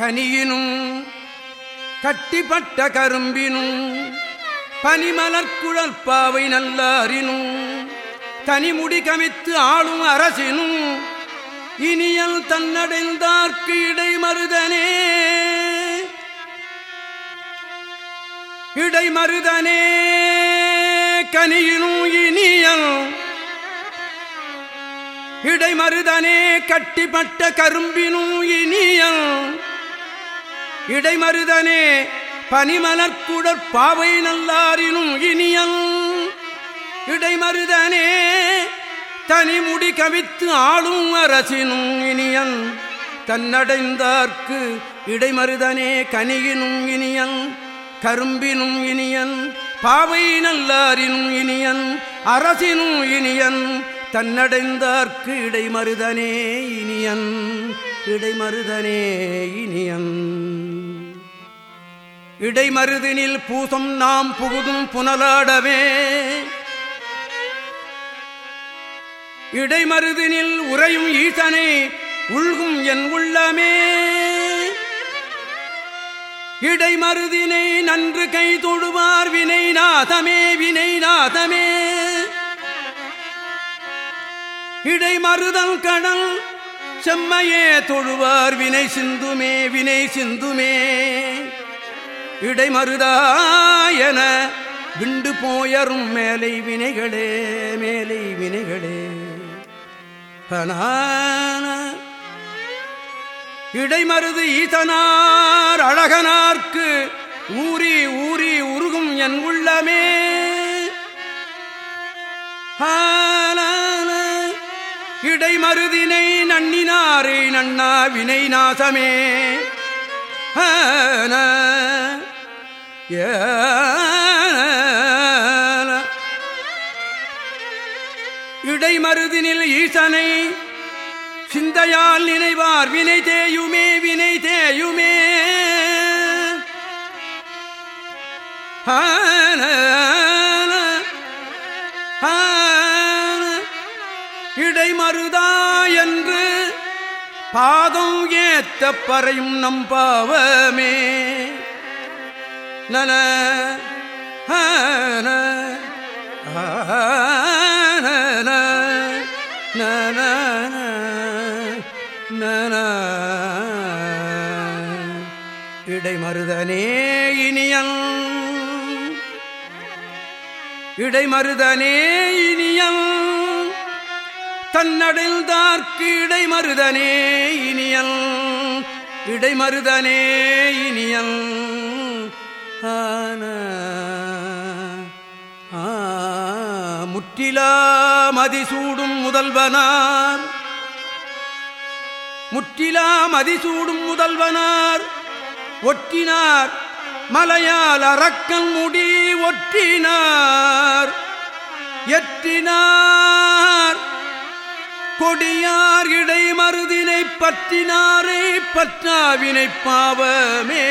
கனியினும் கட்டிப்பட்ட கரும்பினும் பனிமலர்குழற்பாவை நல்லாரினும் தனிமுடி கமித்து ஆளும் அரசினும் இனியல் தன்னடைந்தார்க்கு இடை மருதனே இடை மருதனே கனியினும் இனியல் இடை மருதனே கட்டிப்பட்ட கரும்பினும் இனியல் இடைமருதனே பனிமலர்குடற் பாவை நல்லாரினும் இனியல். இடைமருதனே தனிமுடி கவித்து ஆளும் அரசினும் இனியன் தன்னடைந்தார்க்கு இடைமருதனே கனியினும் இனியன் கரும்பினும் இனியன் பாவை நல்லாரினும் இனியன் அரசினும் இனியன் தன்னடைந்தார்க்கு இடைமருதனே இனியன் இடைமருதனே இனியன் இடைமருதினில் பூசம் நாம் புகுதும் புனலாடவே. இடைமருதினில் உறையும் ஈசனை உள்கும் என் உள்ளமே. இடைமருதினை நன்று கை தொடுவார் வினை நாதமே வினை நாதமே இடைமருதல் கடல் செம்மையே தொழுவார் வினை சிந்துமே வினை சிந்துமே. இடைமருதாயன விண்டு போயரும் மேலை வினைகளே மேலை வினைகளே. இடைமருது ஈதனார் அழகனார்க்கு ஊறி ஊறி உருகும் என் உள்ளமே. இடைமருதினை நன்னினாரே நன்னா வினை நாசமே. ஏ இடைமருதினில் ஈசனை சிந்தையால் நினைவார் வினை பாதம் ஏத்த பறையும் நம் பாவமே. நன இடைமருதனே இனியன் இடைமருதனே இனியம் தன்னடைந்தார்க்கு இடைமருதனே இனியல் இடைமருதனே இனியல். ஆன முற்றிலா மதிசூடும் முதல்வனார். முற்றிலா மதிசூடும் முதல்வனார். ஒற்றினார் மலையால் அறக்கல் முடி ஒற்றினார். எற்றினார் கொடியார் இடை மருதினை பற்றினாரே பற்றாவினை பாவமே.